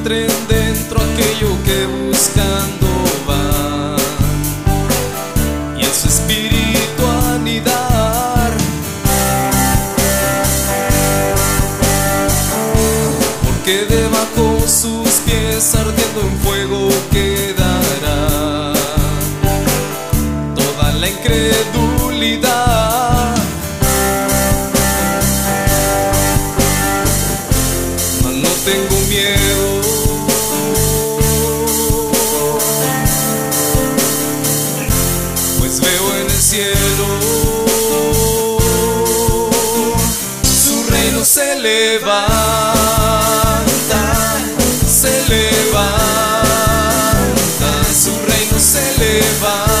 encuentren dentro aquello que buscando van y en su espíritu anidar. Porque debajo sus pies ardiendo en fuego quedará toda la incredulidad. no tengo miedo. pues veo en el cielo su reino se levanta, se levanta, su reino se levanta.